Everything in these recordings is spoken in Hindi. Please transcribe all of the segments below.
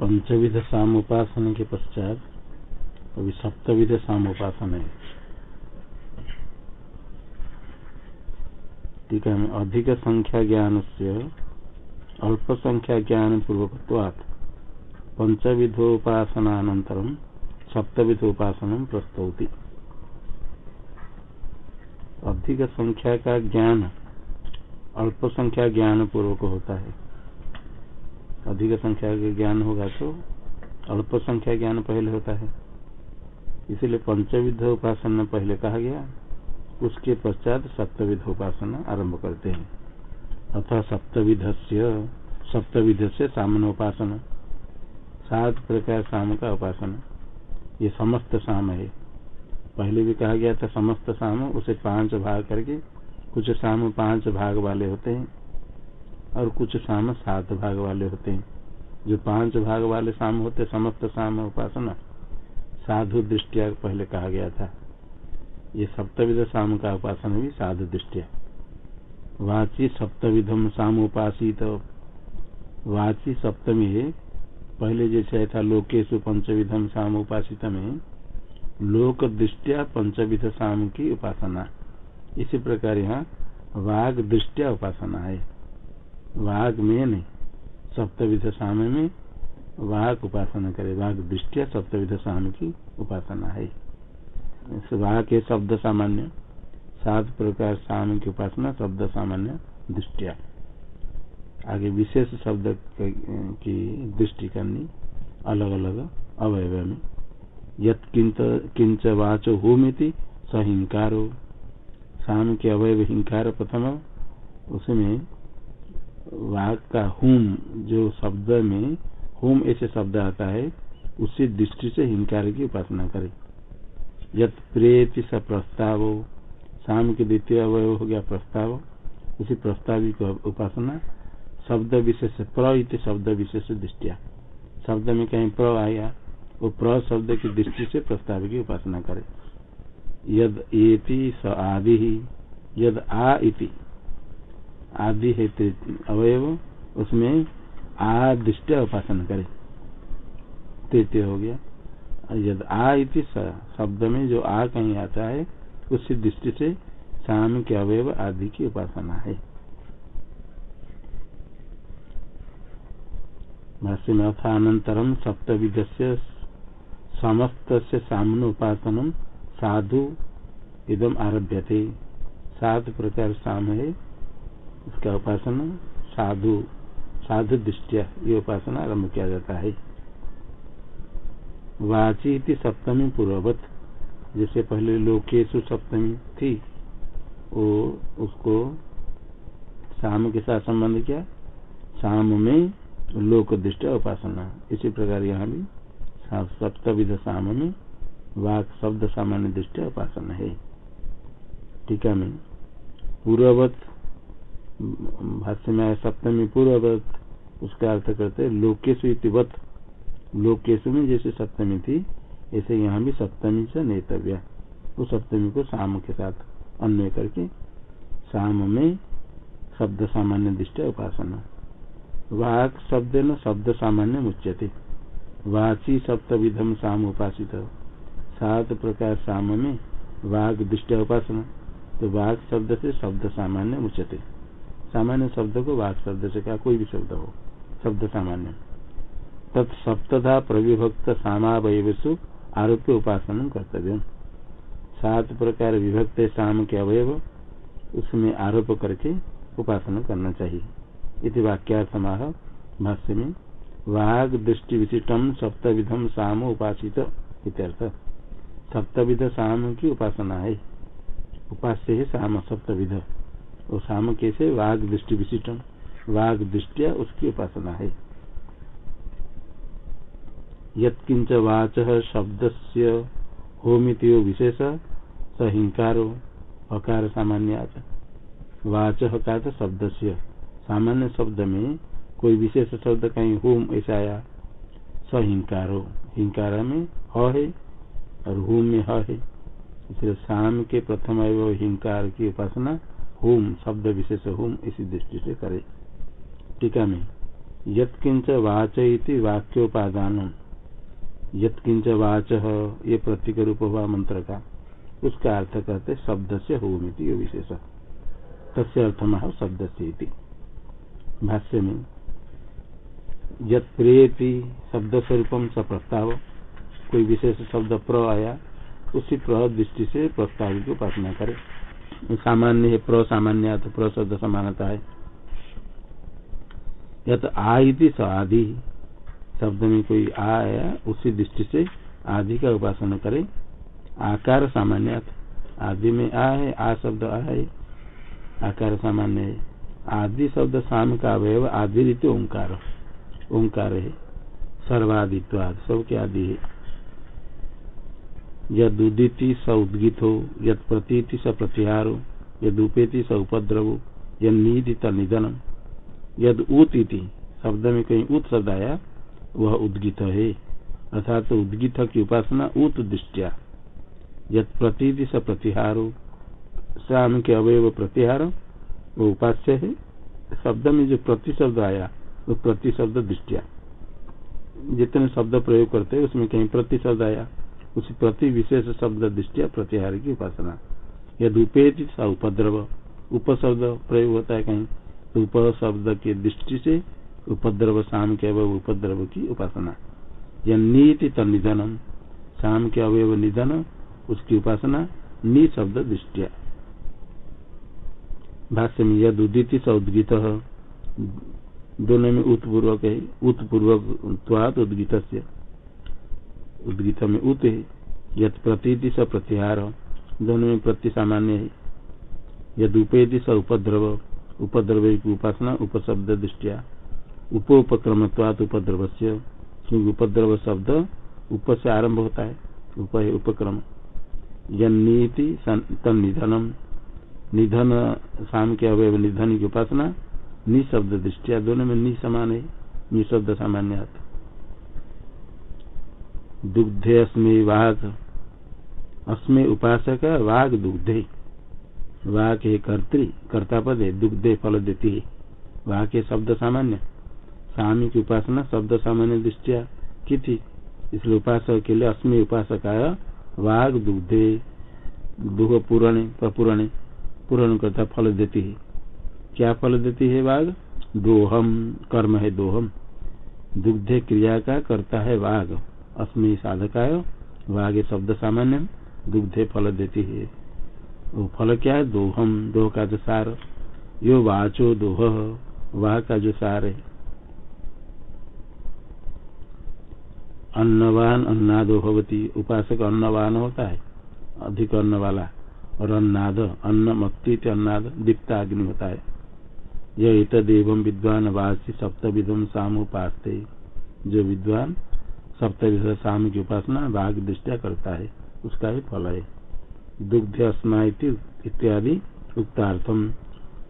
पंचविध साम उपासना के पश्चात अभी सप्तविध साम उपासना है ठीक है अधिक संख्या ज्ञान से अल्प संख्या ज्ञान पूर्वकत्वात् पंचविधोपासनानंतरम सप्तविधोपासन प्रस्तौति। अधिक संख्या का ज्ञान अल्प संख्या ज्ञान पूर्वक होता है। अधिक संख्या का ज्ञान होगा तो अल्प संख्या ज्ञान पहले होता है। इसलिए पंचविध उपासना पहले कहा गया, उसके पश्चात सप्तविध उपासना आरंभ करते हैं। अथा सप्तविध से सप्तविध से सामन उपासना, सात प्रकार शाम का उपासना, ये समस्त शाम है। पहले भी कहा गया था समस्त शाम उसे पाँच भाग करके कुछ शाम पाँच भाग वाले होते हैं। और कुछ शाम सात भाग वाले होते हैं। जो पाँच भाग वाले शाम होते, समस्त शाम उपासना। साधु दृष्टिया पहले कहा गया था। ये सप्तविध शाम का उपासना भी साधु दृष्टिया। वाची सप्तविधम शाम उपासित। तो वाची सप्तमी पहले जैसे था लोकेशु पंचविधम शाम उपासित में। लोक दृष्टिया पंचविध शाम की उपासना। इसी प्रकार यहाँ वाघ दृष्टिया उपासना है। वाघ में नहीं, सप्तविध शाम में वाघ उपासना करे। वाघ दृष्टिया सप्तविध शाम की उपासना है। वाघ के शब्द सामान्य, सात प्रकार शाम की उपासना, शब्द सामान्य दृष्टिया आगे विशेष शब्द की दृष्टि करनी अलग अलग अवयव में। यत किंच वाचो होमिति स हिंकारो शाम के अवयव हिंकार प्रथम, उसमें वाघ का हुम जो शब्द में, होम ऐसे शब्द आता है, उसी दृष्टि से हिंकार की उपासना करे। यद प्रेति स प्रस्ताव, शाम के द्वितीय अवयव हो गया प्रस्ताव, उसी प्रस्ताविक उपासना, शब्द विशेष प्र इत शब्द विशेष दृष्टिया। शब्द में कहीं प्र आया, वो प्र शब्द की दृष्टि से प्रस्ताव की उपासना करे। यद एति स आदि, यद आ इति। आदि है अवयव, उसमें आ दृष्टि उपासना करे। तृतीय हो गया। यद आ इति शब्द में जो आ कहीं आता है, उसी दृष्टि से शाम के अवयव आदि की उपासना है। भाष्य में समस्त सामने साधु इदम आरभ्य थे सात प्रकार शाम है। इसका उपासना साधु साधु दृष्टिया, ये उपासना आरंभ किया जाता है। वाची थी सप्तमी पूर्ववत, जैसे पहले लोकेशु सप्तमी थी, वो उसको शाम के साथ संबंध किया। शाम में लोक दृष्टि उपासना, इसी प्रकार यहाँ भी सप्तविध शाम में वाक शब्द सामान्य दृष्टि उपासना है। टीका में पूर्ववत भाष्य में सप्तमी पूर्ववत, उसका अर्थ करते लोकेशु इतिवत लोकेशु में जैसे सप्तमी थी, ऐसे यहाँ भी सप्तमी से नेतव्य। उस सप्तमी को शाम के साथ अन्वय करके शाम में शब्द सामान्य दृष्टि उपासना। वाक शब्द न शब्द सामान्य मुच्यते। वाची सप्तविधम शाम उपासित। सात प्रकार शाम में वाघ दृष्टि उपासना। तो वाघ शब्द से शब्द सामान्य मुचते सामान्य शब्द को वाघ शब्द से कहा, कोई भी शब्द हो, शब्द सामान्य। तत्सप्तधा प्रविभक्त सामावयसु आरोप्य उपासन कर्तव्य सात प्रकार विभक्त शाम के अवयव, उसमें आरोप करके उपासना करना चाहिए। इति वाक्यार्थमाह भाष्य में वाघ दृष्टि विशिष्टम सप्तविधम शाम उपासित इत्यर्थ। सप्तविध शाम की उपासना है। उपास्य है शाम सप्तविध। वो शाम कैसे वाघ दृष्टि विशिष्टम वाघ दृष्टिया उसकी उपासना है। यत्किंच वाच शब्द से होमित विशेष, स हिंकारो सामान्य वाच हकार शब्द से सामान्य शब्द में कोई विशेष शब्द कहीं होम ऐसा आया स हिंकारो हिंकार में ह है और होम में ह है। इसलिए शाम के प्रथम एवं हिंकार की उपासना होम, शब्द विशेष होम, इसी दृष्टि से करे। टीका में। यत्किंच वाच इति वाक्योपादान यत्किंच वाच, ये प्रतीक रूप हुआ मंत्र का। उसका अर्थ कहते शब्द से होमिति ये विशेष। तस्य अर्थ मह शब्द से भाष्य में यत प्रियति शब्द स्वरूपम स प्रस्ताव। कोई विशेष शब्द प्र आया, उसी प्र दृष्टि से प्रस्ताव की उपासना करे। सामान्य है, प्र सामान्य तो प्र शब्द समानता है। यत आदि स आदि, शब्द में कोई आ आया उसी दृष्टि से आदि का उपासना करे। आकार सामान्य आदि में आ है, आ शब्द आ है, आकार सामान्य है। आदि शब्द शाम का अवयव, आदि रीति ओंकार ओंकार है। सर्वादित्वाद सबके आदि है। यद उदिति स उद्गित हो यद प्रतीति स प्रतिहार हो यद उपेति स उपद्रव हो यद नीति निधनम। यद इति शब्द में कहीं उत शब्द आया, वह उद्गित है। अर्थात तो उद्गित की उपासना उत दृष्टिया। यद प्रतीति स प्रतिहार हो श्याम के अवयव प्रतिहार वो उपास्य है। शब्द में जो प्रति शब्द आया, वो प्रति शब्द दृष्टिया। जितने शब्द प्रयोग करते उसमें कहीं प्रति शब्द आया। उसी प्रति विशेष शब्द दृष्टिया प्रतिहार की उपासना। यदि उपेति सा उपद्रव, उपशब्द प्रयोग होता है कहीं तो उप शब्द की दृष्टि से उपद्रव शाम के अवय उपद्रव की उपासना। यह नीति तनिधनम शाम के अवयव निधन, उसकी उपासना नी शब्द दृष्टिया भाष्य में यद उदित स उद्गित, दोनों में उत्पूर्वक है, उत्पूर्वक उद्गित उद्गित में उत यद प्रतीति स प्रतिहार दोनों में प्रति सामान्य है। यद उपेति स उपद्रव उपद्रव की उपासना उपशब्द दृष्टिया उपोपक्रमत्वात उपद्रव से क्योंकि उपद्रव शब्द उप से आरंभ होता है, उप है उपक्रम। यनीति निधनम निधन शाम के अवय निधन की उपासना निशब्द दृष्टिया दोनों में नि समान है, निशब्द सामान्य दुग्धे अस्मे वाघ अस्मे उपासक वाघ दुग्धे। वाघ है कर्ता पद है दुग्धे फल देती। है वाघ के शब्द सामान्य। स्वामी की उपासना, शब्द सामान्य दृष्टिया की थी इसलिए उपासक के लिए अस्मी उपासक आया वाघ दुग्धे। दुह पुराणे, प्रपुराणे, पूर्ण करता फल देती। है क्या फल देती है वाघ दोहम कर्म है दोहम दुग्धे क्रिया का करता है वाघ अस्मि साधकाय, वागे शब्द सामान्य दुग्धे फल देती है। वो फल क्या है? दोहम, दोह का जो सार। यो वाचो दोह, वाह का जो सार है। अन्नवान अन्नादो भवती। उपासक अन्नवान होता है, अधिक अन्न वाला। और अन्नाद, अन्न मक्ति अन्नाद, दीप्ता अग्नि होता है। यह इत देवम विद्वान वासी सप्त विधम साम उपास जो विद्वान सप्तविध शाम की उपासना बाघ दृष्टिया करता है, उसका ही फल है। दुग्ध अस्मा इत्यादि उक्तार्थम।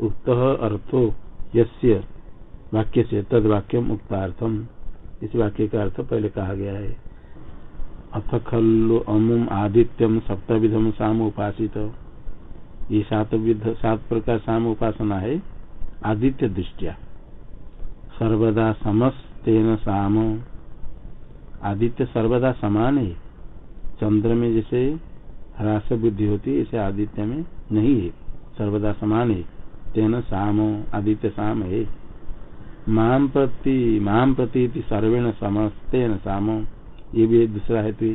उक्त अर्थो यस्य वाक्य से तद वाक्यम उक्तार्थम। इस वाक्य का अर्थ पहले कहा गया है। अथ खल्लु अमुम आदित्यम सप्तविधम शाम उपासित ये सात विध, सात प्रकार शाम उपासना है, आदित्य दृष्टिया। सर्वदा समस्तेन शाम आदित्य सर्वदा समान है। चंद्र में जैसे ह्रास बुद्धि होती है, ऐसे आदित्य में नहीं है। सर्वदा समान है। तेन सामो आदित्य साम है। माम प्रति माम प्रति सर्वेण समस्तेन सामो। ये भी एक दूसरा है। तो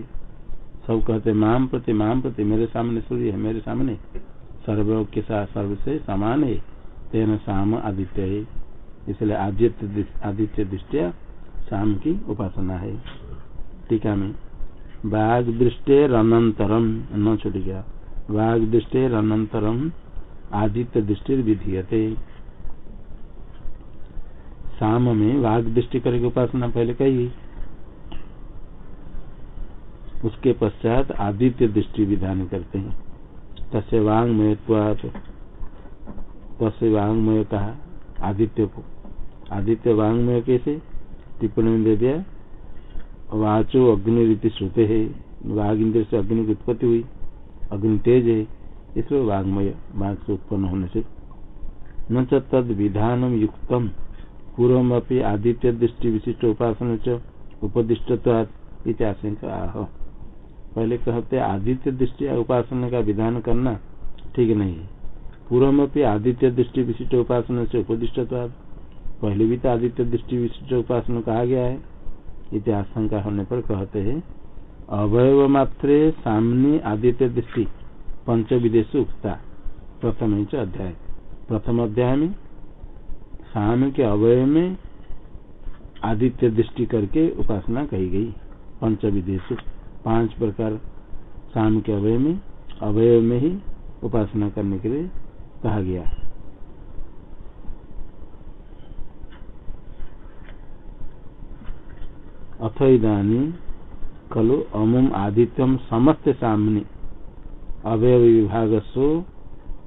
सब कहते माम प्रति माम प्रति, मेरे सामने सूर्य है, मेरे सामने। सर्व के साथ सर्व से समान है। तेन साम आदित्य है। इसलिए आदित्य आदित्य दृष्टिया शाम की उपासना है। टीका में बाघ दृष्टेर अनंतरम न छुट गया। बाघ दृष्टेर अनंतरम आदित्य दृष्टि विधीयते। शाम में वाघ दृष्टि करके उपासना पहले कही। उसके पश्चात आदित्य दृष्टि विधान करते हैं। तस्य वांगमय तस्य वांगमय कहा आदित्य को। आदित्य वांगमय कैसे? टिप्पणी में दे दिया। वाचो अग्नि रीति श्रुते है। वाघ इंद्र से अग्नि की उत्पत्ति हुई। अग्नि तेज है। इसलिए वाघमय वाघ से उत्पन्न होने से। न तद विधान युक्तम। पूर्व अपनी आदित्य दृष्टि विशिष्ट उपासन च उपदिष्ट आशंका। आह। पहले कहते आदित्य दृष्टि उपासना का विधान करना ठीक नहीं है। पूर्व अपनी आदित्य दृष्टि विशिष्ट उपासना से उपदिष्ट पहले भी तो आदित्य दृष्टि विशिष्ट उपासना कहा गया है। इति आशंका होने पर कहते हैं अवयव मात्रे सामने आदित्य दृष्टि, पंच विदेश उक्ता, प्रथम अध्याय। प्रथम अध्याय में शाम के अवयव में आदित्य दृष्टि करके उपासना कही गई, पंच विदेश। पाँच प्रकार शाम के अवय में, अवयव में ही उपासना करने के लिए कहा गया। अथ इधानी खलु अमुम आदित्यम समस्त सामने। अवयव विभाग सो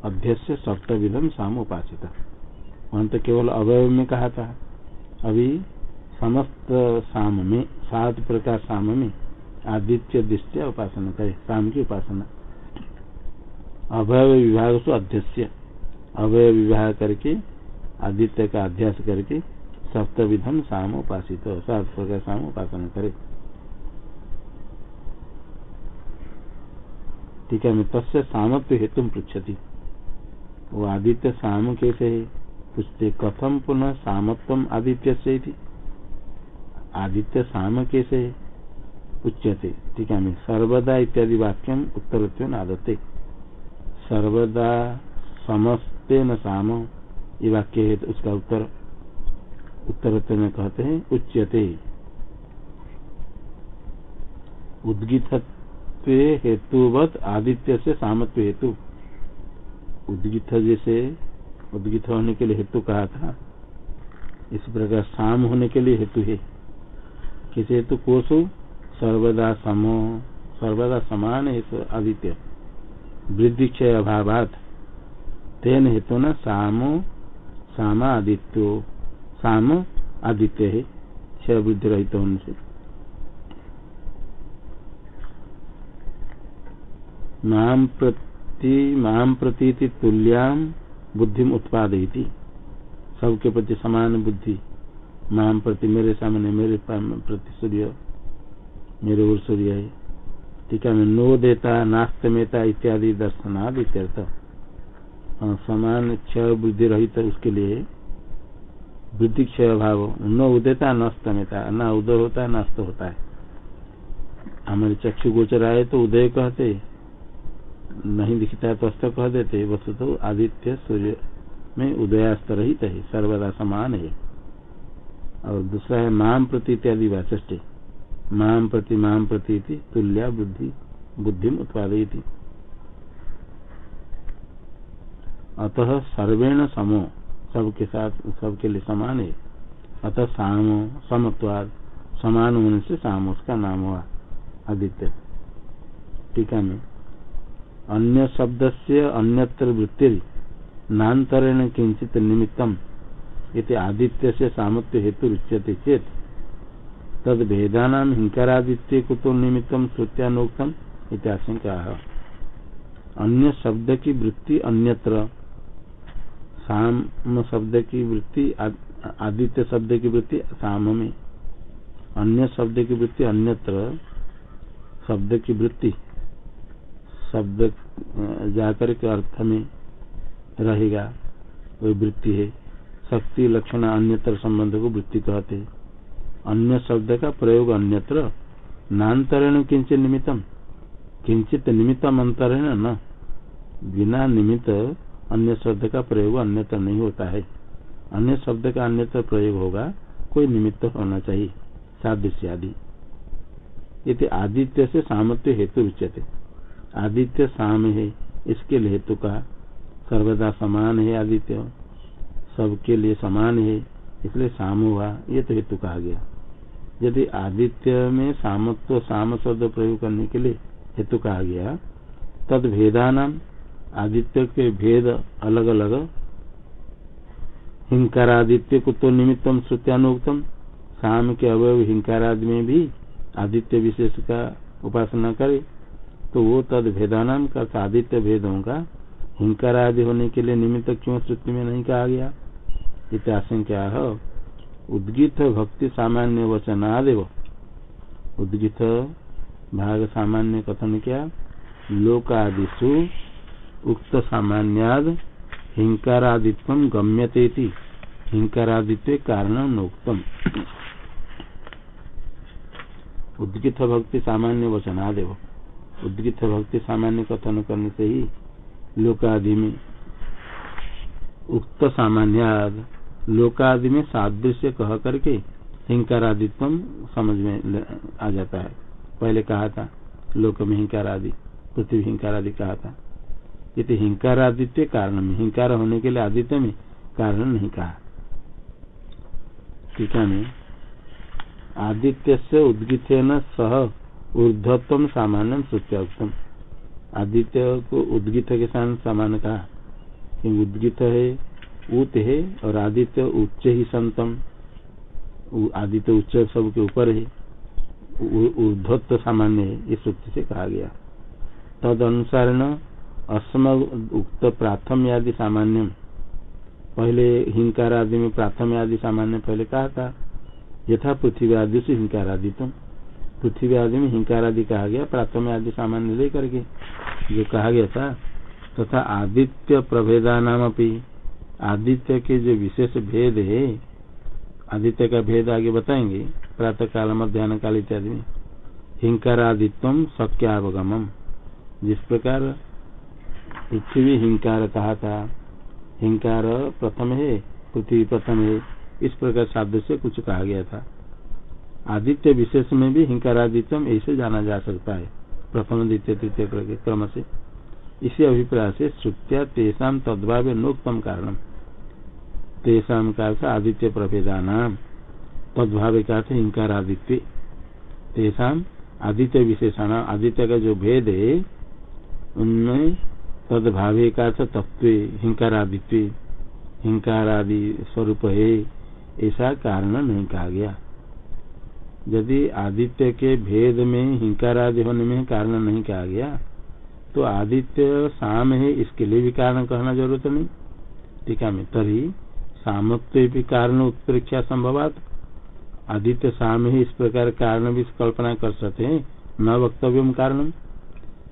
अध्यक्ष सप्तविधम साम उपासित वहाँ तो केवल अवयव में कहा था। अभी समस्त साम में सात प्रकार साम में आदित्य, दृष्टि, उपासना करे, साम की उपासना। अवयव विभाग सो अध्यक्ष अवयव विवाह करके, आदित्य का अध्यास करके सप्त विधम साम उपासित सात प्रकार साम उपासना करे। ठीक है तस्य सामत्व हेतु पृछति वो आदित्य साम कैसे है? पूछते कथम पुनः सामत्व आदित्य से आदित्य साम कैसे है? उच्यते। ठीक है सर्वदा इत्यादि वाक्यम उत्तर आदते सर्वदा समस्ते न साम, ये वाक्य है तो उसका उत्तर उत्तर में कहते हैं, उच्यते। उद्गित हेतुवत आदित्य से सामत्व हेतु। उद्गित जैसे, उद्गित होने के लिए हेतु कहा था, इस प्रकार साम होने के लिए हेतु है। किस हेतु? कोसु? सर्वदा समो, सर्वदा समान है आदित्य। वृद्धि क्षय अभावात। तेन हेतु न सामो सामा आदित्यो साम आदित्य है क्षय वृद्धि रहित होने से। माम प्रति, माम प्रती तुल्याम बुद्धि उत्पादयती। सबके प्रति समान बुद्धि। माम प्रति मेरे सामने, मेरे प्रति सूर्य, मेरे ओर सूर्य है। टीका में नो देता नास्तमेता इत्यादि दर्शनाद इत्यर्थ। समान क्षय बुद्धि रहित उसके लिए वृद्धि क्षय भाव न उदयता न स्तमेता न उदय होता है नस्त होता है। हमारे चक्षु गोचर आए तो उदय कहते, नहीं दिखता है तो अस्त कह देते वस्तु तो आदित्य सूर्य में उदयास्त रहित है, सर्वदा समान है। और दूसरा है माम प्रति इत्यादि वाचस्टे माम प्रति माम प्रति तुल्या बुद्धि बुद्धि उत्पादयती। अतः सर्वेण समो सबके साथ, सबके लिए समान है। अतः सामो, समत्वाद, समान होने से साम, उसका नाम हुआ आदित्य। टीका में अन्य शब्द से अन्यत्र वृत्ति नान्तरेण किंचित निमित्तम इति आदित्य से सामत्य हेतु रुच्यते चेत तद भेदानाम हिंकारादित्य कुतो निमित्तम श्रुत्यानोक्तम इत्याशंका अन्य शब्द की वृत्ति अन्यत्र साम शब्द की वृत्ति आदित्य शब्द की वृत्ति साम में। अन्य शब्द की वृत्ति अन्यत्र शब्द की वृत्ति। शब्द जाकर के अर्थ में रहेगा, वही वृत्ति है। शक्ति लक्षण अन्यत्र संबंध को वृत्ति कहते अन्य शब्द का प्रयोग अन्यत्र नान्तरण किंचित निमित्तम। किंचित निमित्तम अंतरण न। बिना निमित्त अन्य शब्द का प्रयोग अन्यत्र नहीं होता है। अन्य शब्द का अन्यत्र प्रयोग होगा, कोई निमित्त होना चाहिए। सादृश्य आदि ये आदित्य से सामर्थ्य हेतु उच्यते। आदित्य साम है, इसके लिए हेतु का सर्वदा समान है आदित्य। सबके लिए समान है, इसलिए साम हुआ, ये तो हेतु कहा गया। यदि आदित्य में सामत्व, साम शब्द प्रयोग करने के लिए हेतु कहा गया, तद भेदानाम आदित्य के भेद अलग अलग हिंकारादित्य को तो निमित्तम श्रुत्यानुक्तम। शाम के अवयव हिंकारादि में भी आदित्य विशेष का उपासना करे तो वो तद भेदानाम का आदित्य भेदों का हिंकार आदि होने के लिए निमित्त क्यों श्रुति में नहीं कहा गया? हो। उद्गित भक्ति सामान्य वचनादेव। उद्गित भाग सामान्य कथन क्या? लोकादिशु उक्त सामान्याद हिंकारादित्व गम्यते हिंकारादित्व कारण नोक्तम उद्गित भक्ति सामान्य वचनादेव उद्गित भक्ति सामान्य कथन करने से ही लोकादि में उक्त सामान्य लोकादि में सादृश्य कह करके हिंकारादित्व समझ में आ जाता है। पहले कहा था लोक में हिंकारादि, पृथ्वी हिंकारादि कहा था। ये हिंकारादित्य कारण में, हिंकार होने के लिए आदित्य में कारण नहीं कहा। टीका में आदित्य से उद्गित न सह ऊर्धत्व सामान्य श्रुत्यात्म आदित्य को उद्गित के साथ समान कहा। उद्गित है उत है और आदित्य उच्च ही संतम आदित्य उच्च सबके ऊपर है। ऊर्धत्व सामान्य है, इस सूत्र से कहा गया। तद अनुसार अस्म उक्त प्राथम आदि सामान्य। पहले हिंकार आदि में प्राथम आदि सामान्य पहले कहा था, यथा पृथ्वी आदि से हिंकार आदि तुम। पृथ्वी आदि में हिंकार आदि कहा गया प्राथम आदि सामान्य लेकर के जो कहा गया था, तथा तो आदित्य प्रभेदा नाम अपनी आदित्य के जो विशेष भेद है, आदित्य का भेद आगे बताएँगे प्रातः काल मध्यान्ह काल इत्यादि में। हिंकारादित्व सक्यावगम जिस प्रकार पृथ्वी हिंकार कहा था। हिंकार प्रथम है, पृथ्वी प्रथम है। इस प्रकार साध्य से कुछ कहा गया था। आदित्य विशेष में भी हिंकारादित्यम ऐसे जाना जा सकता है। प्रथम, द्वितीय, तृतीय क्रम से। इसी अभिप्राय से श्रुत्या तेषा तद्भाव नोक्तम कारण तेषा का आदित्य प्रभेदा नाम तद्भाव का हिंकार आदित्य तेषा आदित्य विशेषण आदित्य का जो भेद है, उनमें तदभावे का अर्थ तत्व हिंकार आदित्य हिंकार आदि स्वरूप है ऐसा कारण नहीं कहा गया। यदि आदित्य के भेद में हिंकार आदि होने में कारण नहीं कहा गया तो आदित्य शाम है, इसके लिए भी कारण कहना ज़रूरत नहीं। टीका में तरी सामत्व भी कारण उत्प्रेक्षा संभवात। आदित्य शाम ही, इस प्रकार कारण भी कल्पना कर सकते हैं, न वक्तव्य कारण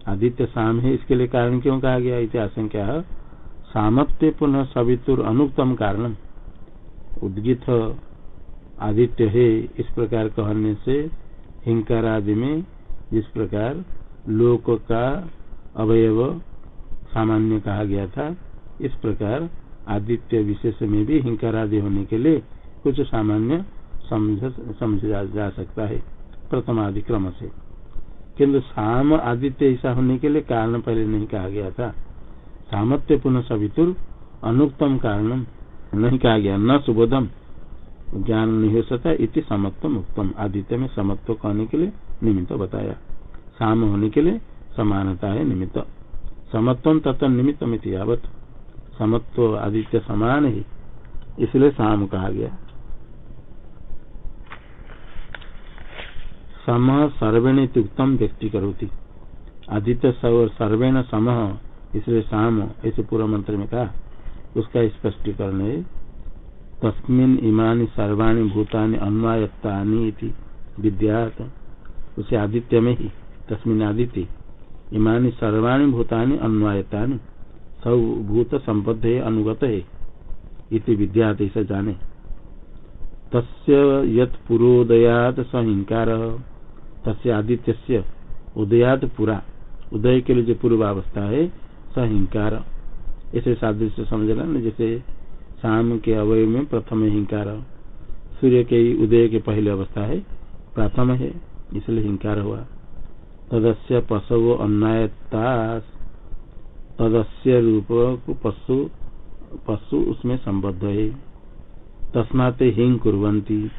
आदित्य शाम है, इसके लिए कारण क्यों कहा गया? इतिहास आशंका सामत्य पुनः सवितुर अनुक्तम कारण उद्गित आदित्य है, इस प्रकार कहने से हिंकार आदि में जिस प्रकार लोक का अवयव सामान्य कहा गया था, इस प्रकार आदित्य विशेष में भी हिंकार आदि होने के लिए कुछ सामान्य समझा जा सकता है। प्रथम आदि क्रम से। किंतु साम आदित्य ऐसा होने के लिए कारण पहले नहीं कहा गया था। सामत्य पुनः सवितुर, अनुक्तम कारण नहीं कहा गया। न सुबोधम, ज्ञान नहीं हो सकता, इति समत्व उत्तम आदित्य में समत्व कहने के लिए निमित्त बताया। साम होने के लिए समानता है निमित्त। समत्व तथा निमित्त में यावत। समत्व आदित्य समान ही, इसलिए साम कहा गया। सम सर्वेण उत्तम व्यक्ति करोती। आदित्य सर्वेण सम, इसलिए साम, ऐसे पूर्व मंत्र में कहा। उसका स्पष्टीकरण है, तस्मिन इमानी सर्वाणी भूतानि अन्वायत्तानि विद्यात। उसे आदित्य में ही, तस्मिन आदित्य। इमानी सर्वाणी भूतानि अन्वायतानि सब भूत संबद्ध है अनुगत है, इति विद्यात ऐसा जाने। तस्य यत पुरोदयात स हिंकार। तस्य आदित्य से उदयात पुरा। उदय के लिए जो पूर्वावस्था है स हिंकार ऐसे सादृश्य समझना न, जैसे शाम के अवय में प्रथम हिंकार। सूर्य के उदय के पहले अवस्था है, प्रथम है, इसलिए हिंकार हुआ। तदस्य पशु अन्नायता तदस्य रूप को पशु पशु उसमें संबद्ध है। तस्मात हिंग कुरंती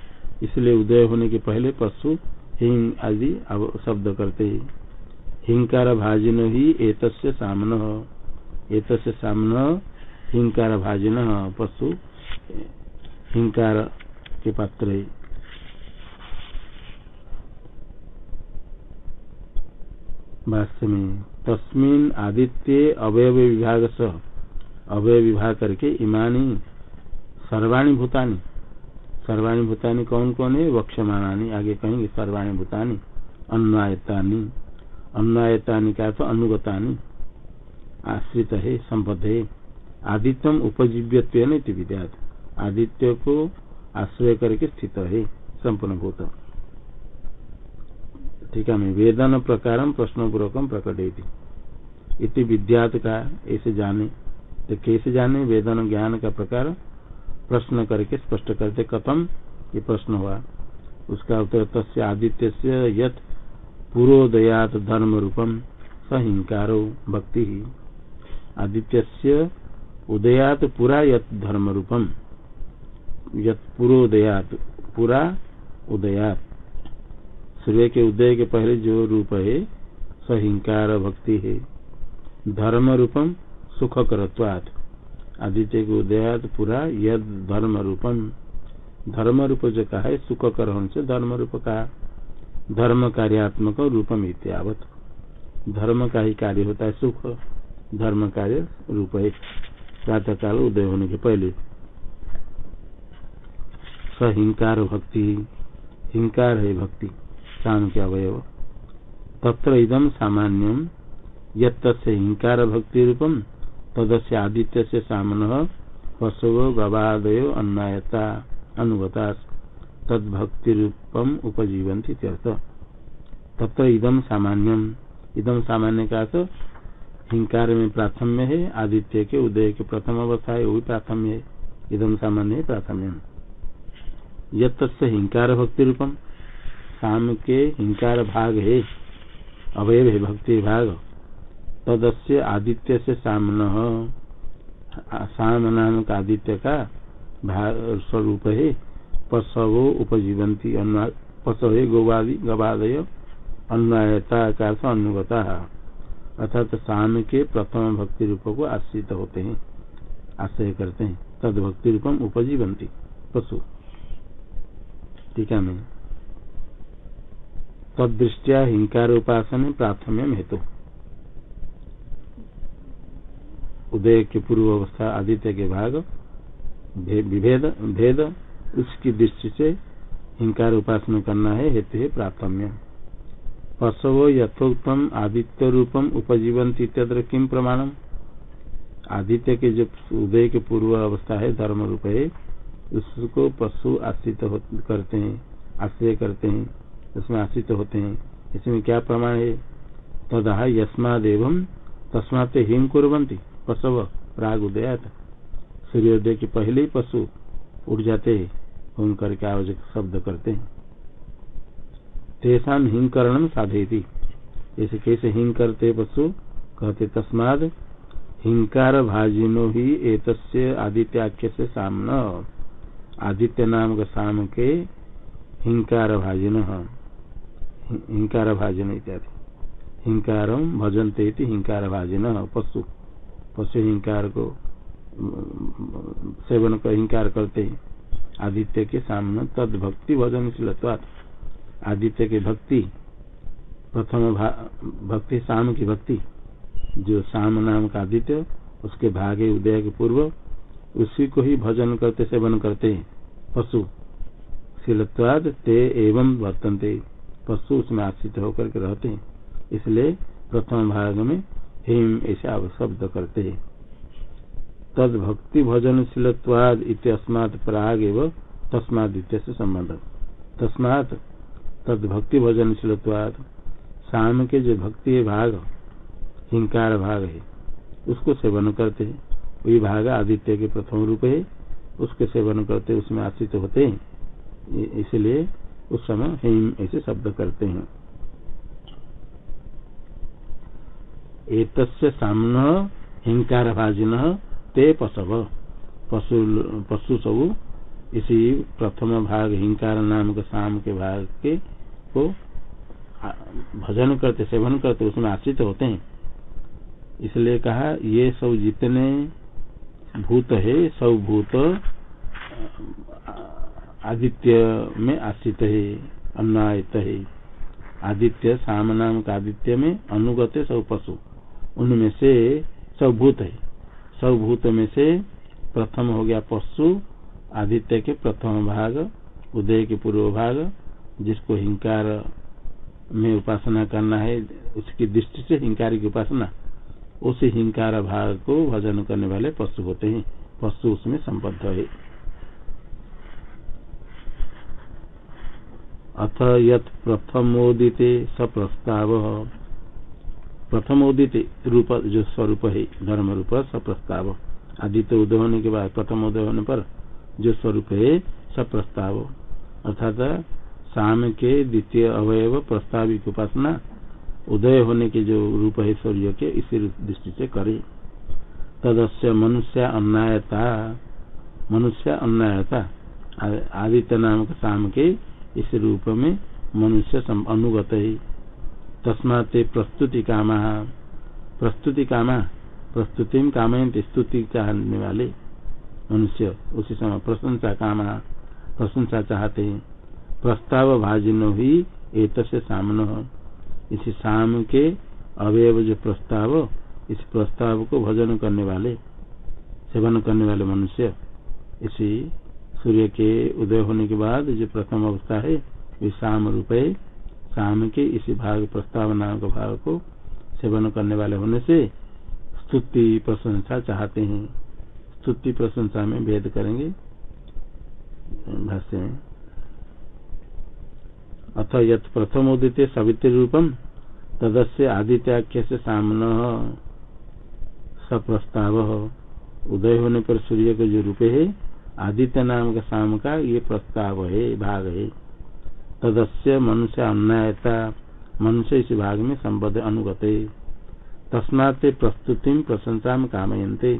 इसलिए उदय होने के पहले पशु हिंग आदि शब्द करते हैं। हिंकार भाजिन ही एतस्य सामन। एतस्य सामन हिंकार भाजिन पशु हिंकार के पात्र है। भाष्य तस्मिन आदित्य अवयव विभाग स अवयव विभाग करके इमानी सर्वाणी भूतानी। सर्वाणी भूतानी कौन कौन है? वक्षमाणानी आगे कहेंगे सर्वाणी भूतानी अन्वायतानी अन्वायतानी का तो अनुगतानी। आश्रित है, संबद्ध है। आदित्यम उपजीव्य विद्यात। आदित्य को आश्रय करके स्थित है, संपूर्ण भूत। ठीक है वेदन प्रकार प्रश्न पूर्वक प्रकट इति विद्यात का, ऐसे जाने। तो कैसे जाने? वेदन ज्ञान का प्रकार प्रश्न करके स्पष्ट करते कथम ये प्रश्न हुआ। उसका उत्तर तस्य आदित्य से यथ पूर्वोदयात धर्म रूपम सहिंकारो भक्ति। ही आदित्य से उदयात पुरा यत धर्म रूपम यत पूर्वोदयात पुरा उदयात। सूर्य के उदय के पहले जो रूप है, सहिंकार भक्ति है। धर्म रूपम सुख करत्वात आदित्य के उदयात पूरा यद धर्म रूपम धर्म रूप जो कहा है सुख कर से धर्म रूप का धर्म कार्यात्मक रूपम इत्यावत। धर्म का ही कार्य होता है सुख, धर्म कार्य रूप है। प्रातः काल उदय होने के पहले। सहिंकार भक्ति, हिंकार है भक्ति शाम के अवयव तत्र इदम सामान्यम यत्त हिंकार भक्ति रूपम तदस्य आदित्य से सामन पशु गवादयो अन्नायता अनुगता तदभक्ति रूपम उपजीवंती तत्र इदम सामान्यम। इदम सामान्य का तो हिंकार में प्राथम्य है, आदित्य के उदय के प्रथम अवस्था है वही प्राथम्य है। इदम सामान्य है प्राथम्य यद हिंकार भक्ति रूपम शाम के हिंकार भाग है, अवयव है, भक्ति भाग। तदस्य आदित्य से सामन। साम नाम का आदित्य का स्वरूप है। पशवो उपजीवंती पशव गोवादि, गवादय, अन्वयता का अनुगता। अर्थात शाम के प्रथम भक्ति रूप को आश्रित होते हैं, आश्रय करते हैं। तद भक्ति रूपम उपजीवंती पशु। टीका में तदृष्टिया हिंकार उपासन प्राथम्य हेतु। उदय के पूर्व अवस्था आदित्य के भाग विभेद, भेद, उसकी दृष्टि से हिंकार उपासना करना है, हेतु है प्राथम्य पशव यथोक्तम आदित्य रूपम उपजीवन इत्यत्र किम प्रमाणम? आदित्य के जो उदय के पूर्व अवस्था है धर्म रूप है, उसको पशु आश्रित करते हैं, आश्रय करते हैं, उसमें आश्रित होते हैं। इसमें क्या प्रमाण है? तदा यस्मादेव तस्मात हिम कुरंती पशव प्राग उदयात। सूर्योदय के पहले ही पशु उठ जाते हैं होम करके आवश्यक शब्द करते हैं। तेषा हिंकरण साधेती ऐसे कैसे हिंग करते पशु? कहते तस्माद हिंकार भाजिनो ही एक आदित्याख्य से सामना। आदित्य नाम का साम के हिंकार भाजिन हिंकार भाजन इत्यादि। हिंकार भजनते हिंकार भाजिन पशु। पशु हिंकार को, सेवन कर हिंकार करते हैं। आदित्य के सामने तद भक्ति भजनशीलत्वात् आदित्य की भक्ति, प्रथम भक्ति शाम की भक्ति। जो शाम नाम का आदित्य, उसके भागे उदय के पूर्व, उसी को ही भजन करते, सेवन करते हैं। पशु शीलत्वाद ते एवं वर्तनते। पशु उसमें आश्रित होकर के रहते हैं। इसलिए प्रथम भाग में हिम ऐसा शब्द करते हैं। तद भक्ति भजनशीलत्वाद इत्यस्मात् प्राग एवं तस्माद से संबंध। तस्मात तद भक्ति भजन शिलत्वाद शाम के जो भक्ति भाग, हिंकार भाग है, उसको सेवन करते हैं। वही भाग आदित्य के प्रथम रूप है, उसके सेवन करते उसमें आश्रित होते हैं। इसलिए उस समय हिम ऐसे शब्द करते हैं। एक सामन हिंकार भाजिन ते पशव। पशु पशु सब इसी प्रथम भाग, हिंकार नाम के शाम के भाग के को भजन करते, सेवन करते, उसमें आश्रित होते हैं। इसलिए कहा, ये सब जितने भूत है, सब भूत आदित्य में आश्रित है अन्नायत है। आदित्य साम नाम का आदित्य में अनुगत है सब पशु। उनमें से सब भूत है। सब भूत में से प्रथम हो गया पशु, आदित्य के प्रथम भाग, उदय के पूर्व भाग, जिसको हिंकार में उपासना करना है, उसकी दृष्टि से हिंकार की उपासना। उस हिंकार भाग को भजन करने वाले पशु होते हैं। पशु उसमें संबद्ध है। अथ यथ प्रथमोदिते स प्रस्ताव प्रथमोदित रूप, जो स्वरूप है, धर्म रूप स प्रस्ताव आदित्य उदय होने के बाद प्रथम उदय होने पर जो स्वरूप है स प्रस्ताव अर्थात शाम के द्वितीय अवयव प्रस्ताविक उपासना, उदय होने के जो रूप है, सूर्य के, इसी दृष्टि से करे। तदस्य मनुष्य अन्नायता मनुष्य अन्नायता। आदित्य नामक शाम के इस रूप में मनुष्य अनुगत है। तस्मात प्रस्तुति काम प्रस्तुति काम प्रस्तुति कामयंत स्तुति चाहने वाले मनुष्य उसी समय प्रशंसा काम प्रशंसा चाहते हैं। प्रस्ताव भाजिनो ही एक सामन। इसी शाम के अवयव जो प्रस्ताव, इस प्रस्ताव को भजन करने वाले सेवन करने वाले मनुष्य। इसी सूर्य के उदय होने के बाद जो प्रथम अवस्था है, वे शाम रूप शाम के इसी भाग प्रस्ताव नाम के भाग को सेवन करने वाले होने से स्तुति प्रशंसा चाहते हैं। स्तुति प्रशंसा में भेद करेंगे। भाष्य में। अथ यथ प्रथम उदित सवित्र रूपम, तदस्य आदित्याख्य से सामन सप्रस्ताव। उदय होने पर सूर्य के जो रूपे है, आदित्य नाम का शाम का ये प्रस्ताव है, भाग है। तदस्य मनुष्य अन्यायता। मनुष्य इस भाग में संबद्ध अनुगत। तस्मात प्रस्तुति प्रशंसा में कामयंते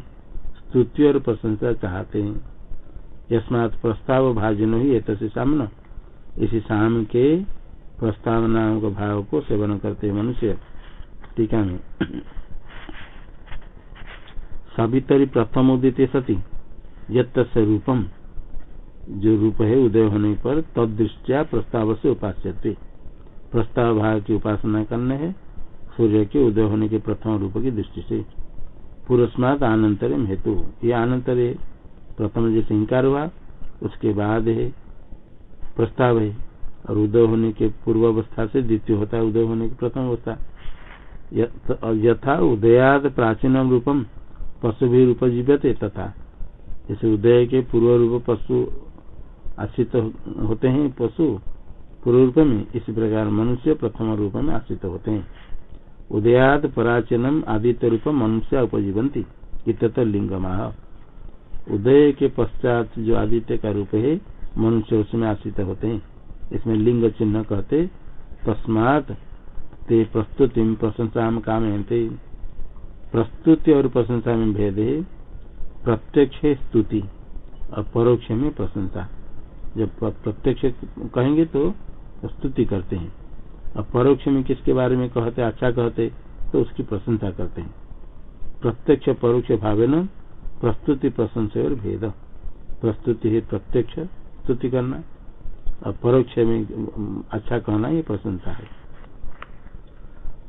स्तुति और प्रशंसा चाहते। हैं यस्मात प्रस्ताव भाजन ही एक सामना। इसी शाम के प्रस्ताव नाम का भाव को सेवन करते मनुष्य। टीका में सवितरी प्रथम उदित सती। यत रूपम। जो रूप है उदय होने पर तदृष्टिया प्रस्ताव से उपास्य प्रस्ताव भाव की उपासना करने है, सूर्य के उदय होने के प्रथम रूप की दृष्टि से। पुरस्मात आनंतरम हेतु। ये आनंतर है, प्रथम जैसे हिंकार हुआ, उसके बाद है, प्रस्ताव है। और उदय होने के पूर्व अवस्था से द्वितीय होता है, उदय होने की प्रथम अवस्था। यथा उदयाद प्राचीन रूपम पशु भी रूप जीवते तथा। जैसे उदय के पूर्व रूप पशु आश्रित होते हैं पशु पूर्व रूप में, इसी प्रकार मनुष्य प्रथम रूप में आश्रित होते हैं। उदयात पराचनम आदित्य रूप मनुष्य उपजीवंती इत लिंग उदय के पश्चात जो आदित्य का रूप है, मनुष्य उसमें आश्रित होते हैं। इसमें लिंग चिन्ह कहते, तस्मात ते प्रस्तुति प्रशंसा काम प्रस्तुति और प्रशंसा में भेद है, प्रत्यक्ष स्तुति, और परोक्ष में प्रशंसा। जब प्रत्यक्ष कहेंगे तो स्तुति करते हैं। और परोक्ष में किसके बारे में कहते अच्छा कहते तो उसकी प्रशंसा करते हैं। प्रत्यक्ष परोक्ष भावे न प्रस्तुति प्रशंसा और भेद। प्रस्तुति है प्रत्यक्ष, स्तुति करना। और परोक्ष में अच्छा कहना, ये प्रशंसा है।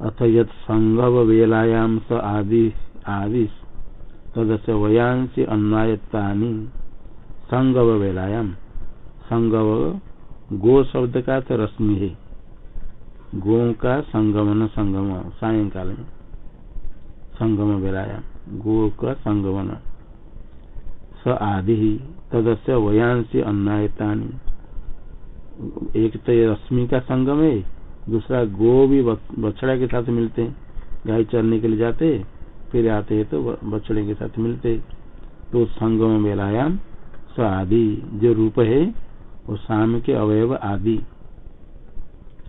अथ यद संगव वेलायाम स आदि आदि तदस्य वयांसी अन्वायता संगव वेलायाम। संगव गो शब्द का तो रश्मि है। गो का संगमन संगम, सायकाल में। संगम वेलायाम गो का संगमन। स आदि ही, तदस्य वयांसी अन्नायता एक तो रश्मि का संगम है, दूसरा गो भी बछड़ा के साथ मिलते हैं। गाय चरने के लिए जाते फिर आते हैं तो बछड़े के साथ मिलते तो संगम बेलायाम स आदि, जो रूप है वो शाम के अवयव आदि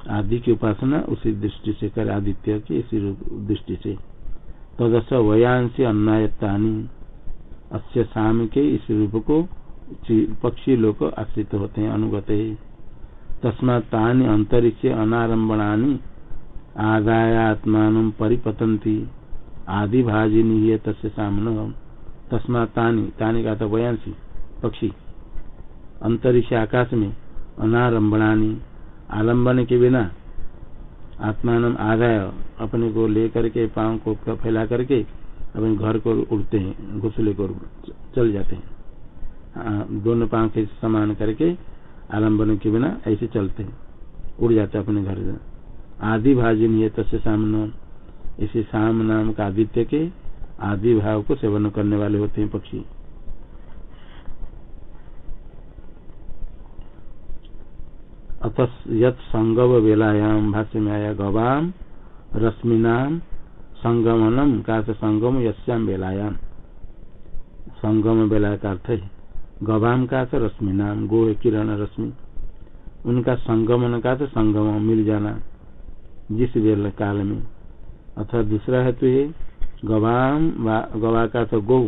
आदि की उपासना उसी दृष्टि से कर आदित्य की, इसी दृष्टि से। तदस वयांशी अन्नायत्तानी, अस्य शाम के इस रूप को पक्षी लोग आश्रित होते हैं, अनुगत है। तस्मा तानि अंतरिक्ष अनारंभणानी आदायात्मान परिपतंती आदि भाजिनी है तस्य सामन। तस्मा तानी तानी का तो वयांशी पक्षी। अंतरिक्ष आकाश में अनारंभणानी आलंबन के बिना आत्मान आदाय अपने को लेकर के पाँव को फैला करके अपने घर को उड़ते हैं घुसले को चल जाते हैं। हाँ, दोनों पाँव के समान करके आलंबन के बिना ऐसे चलते हैं उड़ जाते हैं अपने घर। आदि भाजिन ये तस्य सामन इसे साम नाम का आदित्य के आदि भाव को सेवन करने वाले होते हैं पक्षी। अथ यत संगव वेलायाम भाष्य में आया गवाम रश्मिनाम संगमनम का संगम यश्याम बेलायाम संगम बेला का अर्थ है गवाम का अर्थ रश्मि नाम गो, किरण, रश्मि। उनका संगमन का तो संगम मिल जाना, जिस बेल काल में। अथवा दूसरा है तो गवाम गवा का तो गौ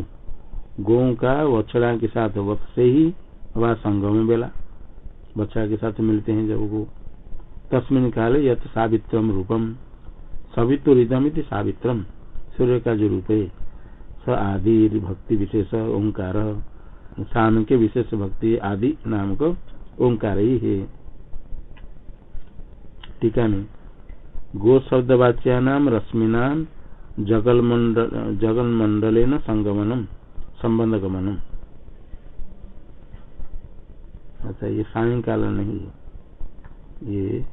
गौ का वछड़ा के साथ वक्त से ही वह संगम बेला बच्चा के साथ मिलते हैं जब वो तस्मिन काले यथ सावित्रम रूपम। सवित्र इदम सावित्रम। सूर्य का जो रूप है, स आदि भक्ति विशेष ओंकार। शाम के विशेष भक्ति आदि नाम को ओंकार ही है। टीका में गो शब्द वाच्या नाम रश्मिना जगल मंडल जगल मंडले न संगमनम संबंध गमनम अच्छा ये सायकाल नहीं है। ये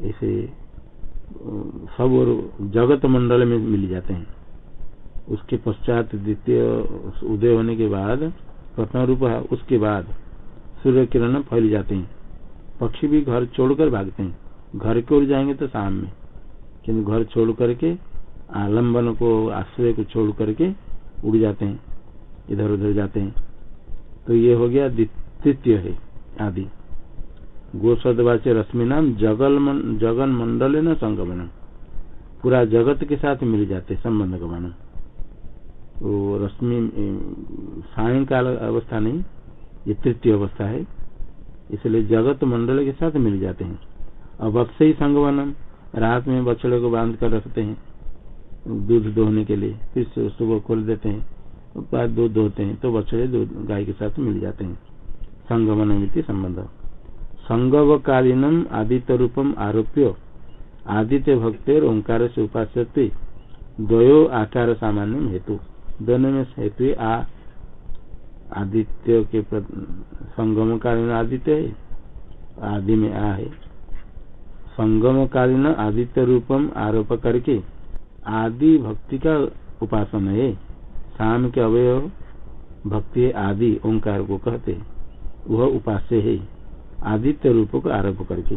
ऐसे सब और जगत मंडल में मिल जाते हैं। उसके पश्चात द्वितीय उदय होने के बाद प्रथम रूप उसके बाद सूर्य किरण फैल जाते हैं। पक्षी भी घर छोड़कर भागते हैं। घर की ओर जाएँगे तो शाम में। किन्तु घर छोड़ करके आलंबन को, आश्रय को छोड़ करके उड़ जाते हैं। इधर उधर जाते हैं। तो ये हो गया तृतीय है आदि। गोसदवाच्य रश्मि नाम जगल मन, जगन मंडल न संगमन। पूरा जगत के साथ मिल जाते संबंध गमन। वो रश्मि सायकाल अवस्था नहीं ये तृतीय अवस्था है। इसलिए जगत मंडल के साथ मिल जाते हैं। और वक्त ही रात में बछड़े को बाँध कर रखते हैं। दूध दोहने के लिए फिर सुबह खोल देते हैं दूध दोहते हैं तो बछड़े दूध गाय के साथ मिल जाते हैं। संगमन संबंध। संगवकालीनम आदित्य रूपम आरोप्य आदित्य भक्तिर ओंकार से उपास्य द्वयो आकार सामान्य हेतु। दोनों में हेतु आ आदित्य के संगम कालीन आदित्य है। आदि में आ है। संगम कालीन आदित्य रूपम आरोप करके आदि भक्ति का उपासना है। शाम के अवयव भक्ति आदि, ओंकार को कहते हैं। वह उपास्य है। आदित्य रूप को आरोप करके।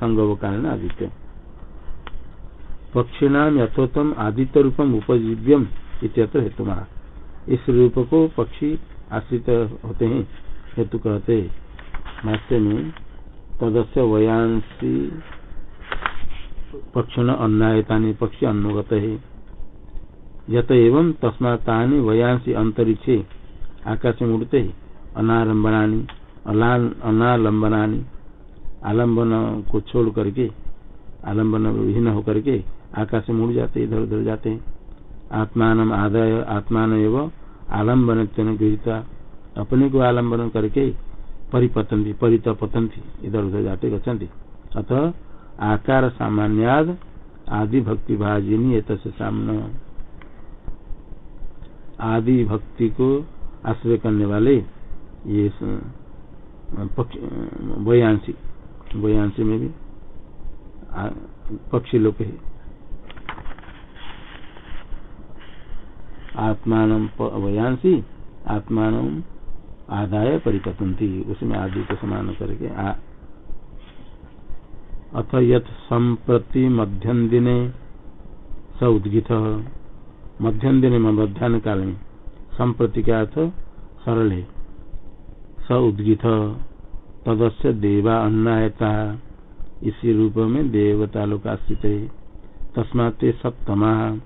संगव कारण आदित्य। पक्षिणाम यथोत्तम आदित्य रूपम उपजीव्यम इत्यत्र हेतु इस रूप को पक्षी आश्रित होते हैं, हेतु कहते भाष्य में तदस्य वयांसी पक्षिण अन्नायता पक्षी अन्नोगत है। यत एवं तस्माता वयांसी अंतरिक्षे आकाश में उड़ते अनारंभणानी अनालंबना आलंबन को छोड़ करके आलंबन विहीन होकर के आकाश में मुड़ जाते इधर उधर जाते हैं। आत्मान आदाय आत्मान एवं आलंबन गृहता। अपने को आलंबन करके परिपतंती परित पतंती इधर उधर जाते गच्छन्ति। अतः आकार सामान्याद आदि भक्ति भाजिनी एक सामना। आदि भक्ति को आश्रय करने वाले ये वयांशी वयांशी में भी पक्षी लोग आत्मान वयांशी आत्मान आदाय परिपतंती, उसमें आदि को समान करके अथ यथ संप्रति मध्यम दिने स उद्गित। मध्यम दिने में मध्यान्ह काल में संप्रति का अर्थ? सरल है। स उद्गित। तदस्य देवा अन्नायता। इसी रूप में देवता लोग आश्रित है तस्मात सप्तमा।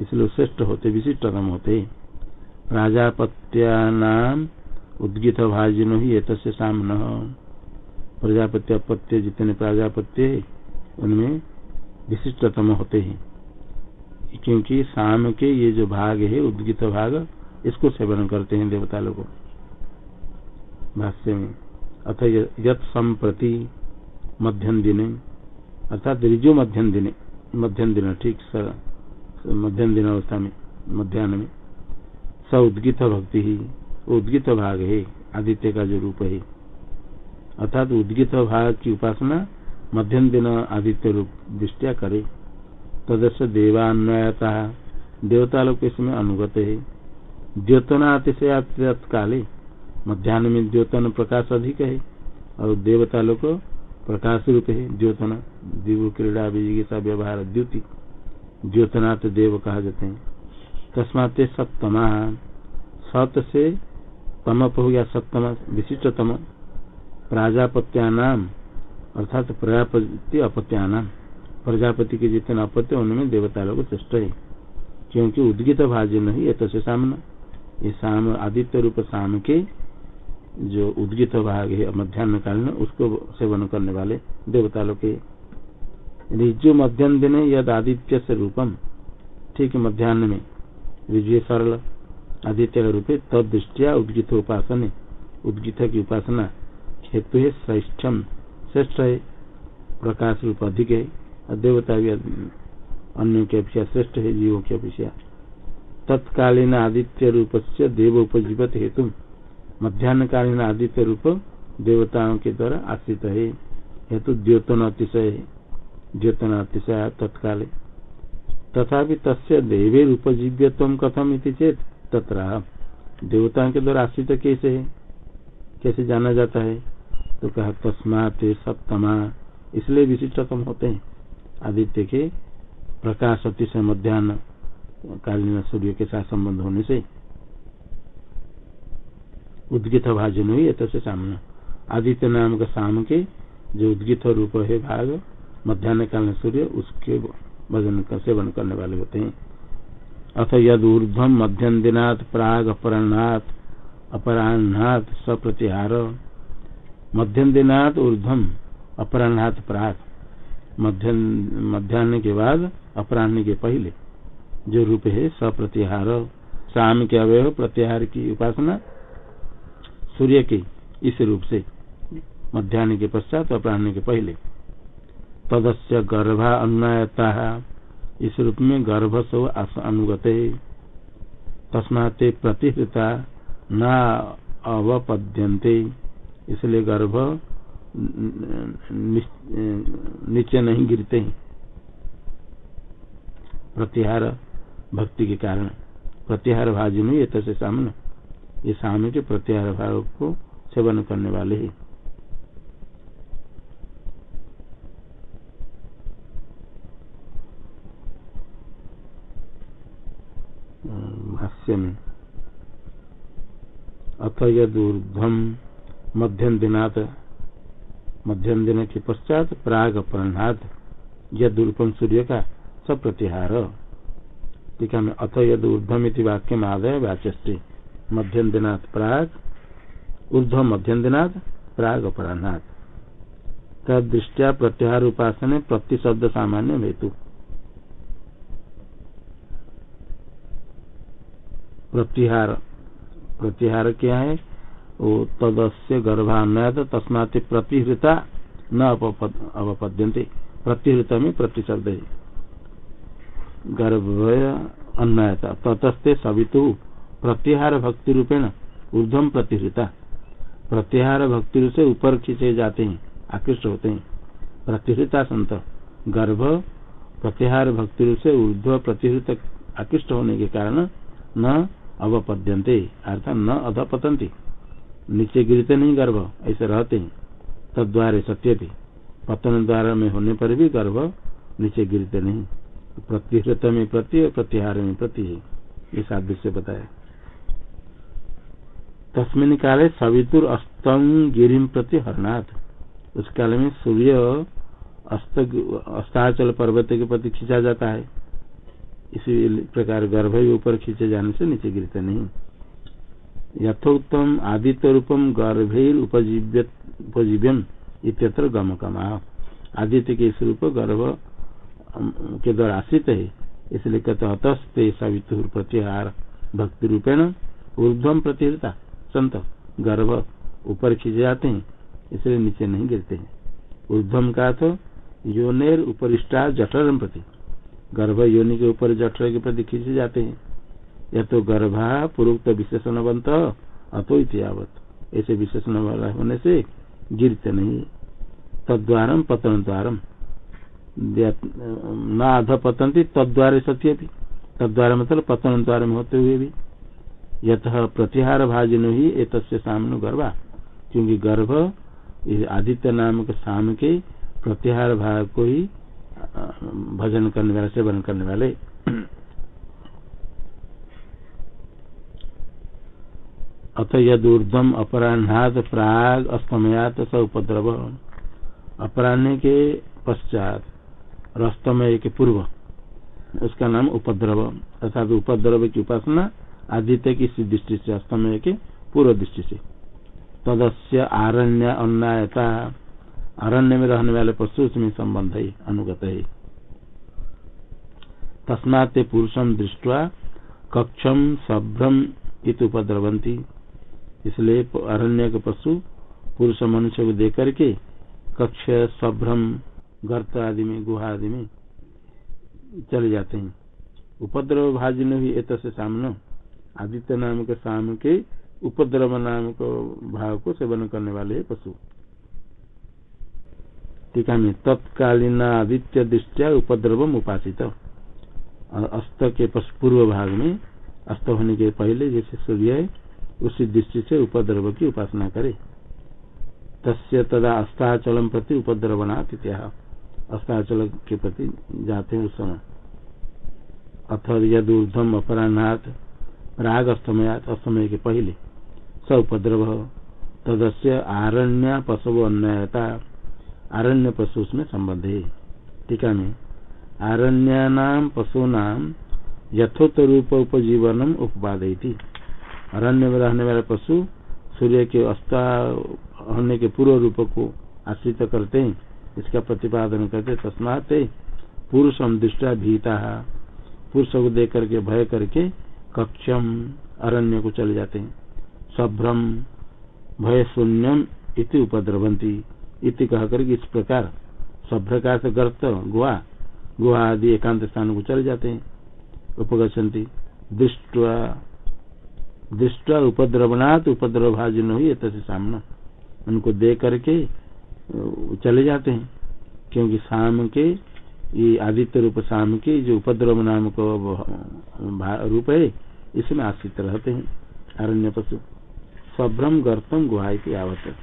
इसलिए श्रेष्ठ होते, विशिष्टतम होते। प्राजापत्यानाम उद्गित भाजिनो ही एक सामन। प्रजापत्य अपत्य जितने प्राजापत्य, उनमें विशिष्टतम होते हैं। क्योंकि शाम के ये जो भाग है, उद्गित भाग, इसको सेवन करते हैं देवता लोग भाष्य में। अथ यत संप्रति मध्यम दिने अर्थात रिजु मध्यम दिने मध्यम दिन ठीक मध्यम दिन अवस्था में मध्यान्ह में स उद्गित भक्ति ही उद्गित भाग है आदित्य का जो रूप है अर्थात उद्गित भाग की उपासना मध्यम दिन आदित्य रूप दृष्टिया करे। तदस्य देवान्वयता देवता लोग इसमें अनुगत। है द्योतना अतिशय काले मध्यान्ह में द्योतन प्रकाश अधिक है, और देवता लोग प्रकाश रूप है। द्योतन दिव क्रीड़ा विजिगिता व्यवहार, द्युति। द्योतनाथ देव कहा जाते हैं। तस्मात सप्तमा। सत से तमप हो गया, सप्तम विशिष्टतम। प्राजापत्यानाम अर्थात प्रजापति अपत्यानाम प्रजापति के जितने अपत्य उनमें देवता लोग श्रेष्ठ है। क्योंकि उद्गित भाज्य नहीं ये तो सामना। ये शाम आदित्य रूप शाम के जो उद्गित भाग है मध्यान्ह काल में, उसको सेवन करने वाले देवता लोग के ऋजु दिन यद आदित्य से रूपम। ठीक मध्यान्ह में। ऋजु सरल, आदित्य रूप तद दृष्टिया उद्गित उपासन। उद्गित की उपासना हेतु है, श्रेष्ठम। श्रेष्ठ है, प्रकाश रूप अधिक है देवता भी अन्य की अपेक्षा श्रेष्ठ है, जीवों की अपेक्षा। तत्कालीन आदित्य रूप से देव उपजीवत हेतु मध्यान्हकालीन आदित्य रूप देवताओं के द्वारा आश्रित है। हेतु द्योतन अतिशय द्योतन अतिशय तत्काल। तथा तस्य देवे उपजीव्यत्व कथम चेत तथा देवताओं के द्वारा आश्रित कैसे है? कैसे जाना जाता है? तो कहा, तस्मात सप्तमा। इसलिए विशिष्टतम होते हैं। आदित्य के प्रकाश अतिशय मध्यान्ह कालीन सूर्य के साथ संबंध होने से उद्गित भाजन हुई से सामने। आदित्य नाम का शाम के जो उद्गित रूप है भाग मध्यान्ह कालीन सूर्य, उसके भजन का सेवन करने वाले होते हैं। अथ यद ऊर्धम मध्यम दिनात प्राग अपराणात अपराह्नात, सप्रतिहार। मध्यम दिनात ऊर्धम अपराह्नात प्राग। मध्यम मध्यान्ह के बाद, अपराह्न के पहले। जो रूप है सप्रतिहार। शाम के अवय प्रत्याहार की उपासना सूर्य के इस रूप से मध्यान्ह के पश्चात अपराह्न के पहले। तदस्य गर्भा अन्नयता इस रूप में गर्भ सो अनुगत। तस्माते प्रतिहृता न अवपद्यंते इसलिए गर्भ नीचे नहीं गिरते हैं। प्रतिहार भक्ति के कारण। प्रत्याहार भाजन ये तसे सामने ये सामने के प्रत्याहार भाव को सेवन करने वाले हैं। अथ यदूर्धम मध्यम दिनात मध्यम दिन के पश्चात प्राग अपराध यदूर्पम सूर्य का सप्रतिहार टीका में अथ यद ऊर्धम वाक्य में आदय वाच्य मध्यम दिनात प्राग ऊर्ध मध्यम दिनात प्राग अपराह्नात। तद दृष्टिया प्रत्याहार उपासन प्रतिशब्द सामान्य हेतु प्रतिहार प्रतिहार क्या है? वो तदस्य गर्भान्वय तस्मात प्रतिहृता न अवपद्यंते प्रतिहृत में प्रतिशब्द। है गर्भ अन्वयता, ततस्ते सवितु। प्रत्याहार भक्ति रूपेण ऊर्धम प्रतिहृता। प्रत्याहार भक्ति रूप से ऊपर खींचे जाते हैं, आकृष्ट होते हैं। प्रतिहृता संत, गर्भ, प्रत्याहार भक्ति रूप से ऊर्ध्व प्रतिहृत आकृष्ट होने के कारण न अवपद्यंते अर्थात न अधपतंती नीचे गिरते नहीं गर्भ, ऐसे रहते हैं। तद्वारे सत्य भी पतन द्वारा में होने पर भी गर्भ नीचे गिरते नहीं। प्रतिहृत में प्रति और प्रत्याहार में प्रति ये साध्य से बताया। तस्मिन काले सवितुर अस्तम गिरी प्रति हरनाथ उस काल में सूर्य अस्त, अस्ताचल पर्वत के प्रति खींचा जाता है। इसी प्रकार गर्भ ऊपर खींचे जाने से नीचे गिरते नहीं। यथोत्तम आदित्य रूपम गर्भेर उपजीव्यम इत्यत्र गमकमा। आदित्य के स्वरूप गर्भ के द्वारा आश्रित है। इसलिए कहते अतस्ते सवितुर प्रत्याहार भक्ति रूपेण ऊर्धम प्रतिहता संत गर्भ ऊपर खींचे जाते हैं, इसलिए नीचे नहीं गिरते हैं। उद्धम का तो योनेर उपरिष्टा जठर प्रति। गर्भ योनि के ऊपर जठर के प्रति खींचे जाते हैं। या तो गर्भा पूर्वोक्त विशेषण बनता अतो इतिहावत ऐसे विशेषण वाला होने से गिरते नहीं। तद्वारम पतन द्वारम न अध पतंती तद्वार सत्य भी तद्वारा मतलब पतन द्वार में होते हुए भी। यथ प्रतिहार भाजन ही एक सामने गर्भा। क्योंकि गर्भ आदित्य नाम के साम के प्रत्याहार भाग को ही भजन करने वाले, सेवन करने वाले। अथ यदूर्धम अपराह्नात प्राग अस्तमयात स उपद्रव। अपराह्न के पश्चात अस्तमय के पूर्व, उसका नाम उपद्रव। अर्थात उपद्रव की उपासना आदित्य की दृष्टि से अस्तमय के पूर्व दृष्टि से। तदस्य आरण्य अन्नायता अरण्य में रहने वाले पशु उसमें संबंध है, अनुगत है। तस्मात पुरुषम दृष्टवा कक्षम सभ्रम इत उपद्रवंती इसलिए अरण्य के पशु पुरुष मनुष्य को देख करके कक्ष सभ्रम गर्त आदि में, गुहा आदि में चले जाते हैं। उपद्रव भाजन भी एक से सामने आदित्य नाम के शाम के उपद्रव नाम को भाव को सेवन करने वाले पशु। टीका में तत्कालीन आदित्य दृष्टिया उपद्रव उपासित। अस्त के पूर्व भाग में, अस्त होने के पहले जैसे सूर्य है, उसी दृष्टि से उपद्रव की उपासना करे। तस्य तदा अस्ताचलम प्रति उपद्रवनाथ इत्या अस्ताचल के प्रति जाते हैं उस समय। अथ यद ऊर्धम अपराह्नाथ राग अस्तमयात अस्तमय के पहले स उपद्रव। तदस्य आरण्य पशु अन्यता आरण्य पशु उसमें संबंध है टीका में आरण्यानाम पशुनाम यथोत रूप उपजीवनम थी अरण्य में रहने वाले पशु सूर्य के अस्ता होने के पूर्व रूप को आश्रित करते हैं इसका प्रतिपादन करते, तस्मात पुरुष हम दृष्टा भीता। पुरुष को देख करके, भय करके कक्षम अरण्य को चले जाते हैं। सभ्रम भय शून्यम इति उपद्रवंती। इति कह करके इस प्रकार सभ्र से गर्त गुआ गुआ आदि एकांत स्थान को चले जाते हैं। उपगछन्ति दृष्टवा दृष्टा उपद्रवनाथ उपद्रव भाजन हुई तसे सामना। उनको दे करके चले जाते हैं। क्योंकि शाम के ये आदित्य रूप शाम के जो उपद्रव नाम को रूप है, इसमें आश्रित रहते हैं। अरण्य पशु। सभ्रम गर्तम गुहाई आवत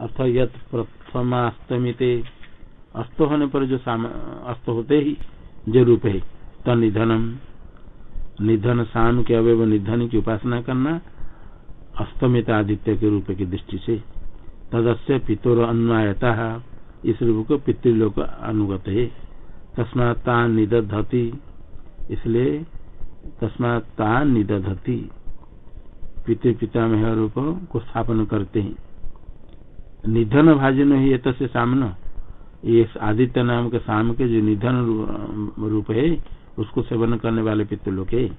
अर्थ यत प्रथमास्तमिते अस्त होने पर जो अस्त होते ही जो रूप है तो निधनम। निधन शाम के अवय निधन की उपासना करना अस्तमित आदित्य के रूप की दृष्टि से। तदस्य पितुर अन्वायता। इस रूप को पितृलोक अनुगत है। तस्माता निदधती। इसलिए तस्माता निदधती। पितृ पितामह रूप को स्थापन करते हैं। निधन भाजन ही ये से सामना। ये आदित्य नाम के साम के जो निधन रूप है, उसको सेवन करने वाले पितृलोक है।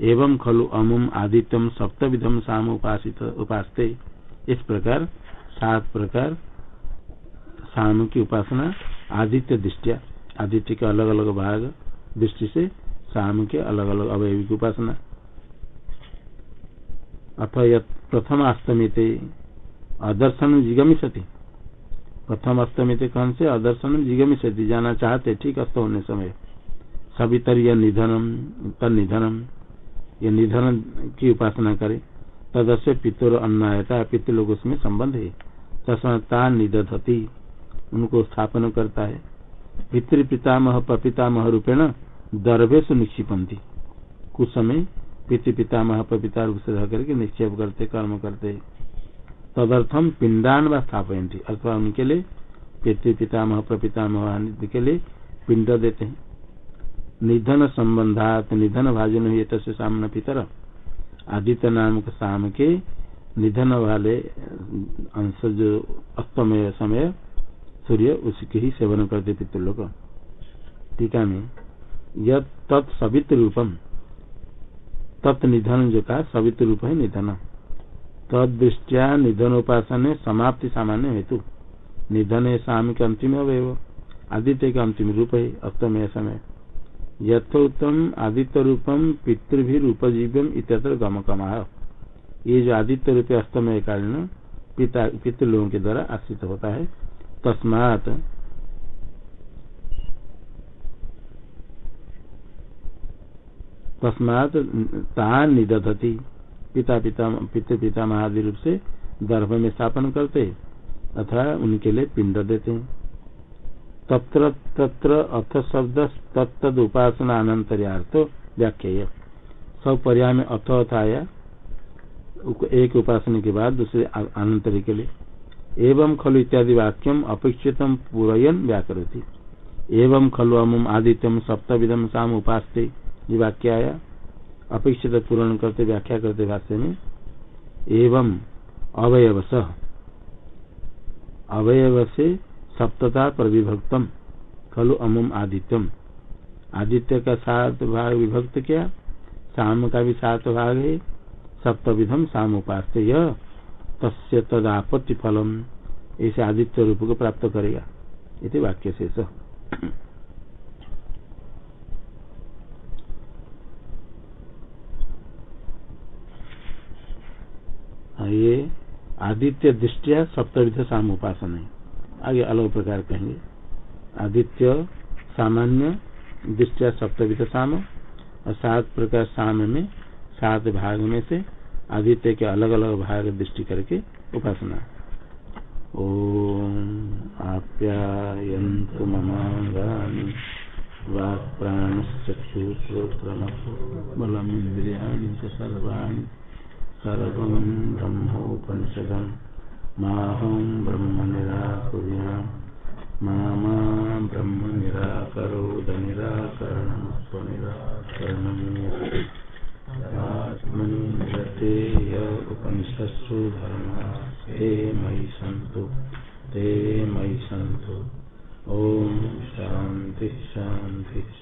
एवं खलु अमुम आदित्यम सप्तविधम साम उपासित, उपासते। इस प्रकार, सात प्रकार साम की उपासना, आदित्य दृष्टिया, आदित्य के अलग अलग भाग, दृष्टि से शाम के अलग अलग अवयवी की उपासना। अथ प्रथम अष्टमित अदर्शन जिगमिशति प्रथम अष्टमित कौन से? अदर्शन जिगमिशति जाना चाहते, ठीक अस्त होने समय। सभी तरह निधनम तन निधनम ये निधन की उपासना करे। तदस्य पितुर अन्नायता पितृ लोग उसमें संबंध है। तस्मता निदधती। उनको स्थापन करता है। पितृ पितामह पितामह रूपेण दर्भे सुनिक्षिपंथी कुछ समय पितृ पितामह पिता रूप से करके निक्षेप करते, कर्म करते। तदर्थम पिंडान व स्थापयती अथवा उनके लिए पितृ पितामह प्रपितामह के लिए पिंड देते हैं। निधन संबंधात निधन भाजन हुए तस्य सामने पितर। आदित्य नाम के शाम के निधन वाले अंश जो अस्तमय समय सूर्य उसके ही सेवन करते पितृलोक टीका में, यद तत्सवित रूपम, तत् निधन जो कहा, सवित रूप है निधन। तद दृष्टिया निधन उपासन समाप्ति सामान्य हेतु। निधन है शाम के अंतिम अवय आदित्य का अंतिम रूप है अस्तमय समय। यथोत्तम आदित्य रूपम पितृभी उपजीव्यम इतर गमकमा। ये जो आदित्य रूप अस्तमय कालीन पिता पितृलोगों के द्वारा आश्रित होता है तस्मात तस्मात तान निदधती। पिता पिता पितृ पिता महादि रूप से गर्भ में स्थापन करते अथवा उनके लिए पिंड देते। तत्र तत्र अथ शब्द तत्द उपासना अनंतर्यार्थ व्याख्या सब पर्याय में अथ अथ आया एक उपासना के बाद दूसरे अनंतरी के लिए। एवं खलु इत्यादि वाक्यम अपेक्षित पूरयन व्याकरोति। एवं खलु अमुम आदित्यम सप्तविधम साम उपास्ते ये वाक्य आया अपेक्षित पूर्ण करते, व्याख्या करते भाष्य में। एवं अवयव अवयव से सप्तता पर विभक्तम खलु अमुम आदित्यम। आदित्य का सात भाग विभक्त क्या? शाम का भी सात भाग है सप्तविधम साम उपास यह तस्य तदापत्ति फलम ऐसे आदित्य रूप को प्राप्त करेगा। ये वाक्य शेष। ये आदित्य दृष्टिया सप्तविध साम उपासना है। आगे अलग प्रकार कहेंगे। आदित्य सामान्य दृष्टिया सप्तविध साम और सात प्रकार साम में, सात भाग में से आदित्य के अलग अलग भाग दृष्टि करके उपासना। ओम आप्यायंत ममांगानी वाक् प्राणश्चक्षुश्रोत्र बलम इंद्रियाणि सर्वाणि। सर्वं ब्रह्मोपनिषदम् माहं ब्रह्म निराकुर्या मा ब्रह्म निराकरोद निराकरणं स्वनिराकरणम् आत्मन्ते य ते मयि सन्त ते मयि सन्तु। ॐ शान्ति शान्ति।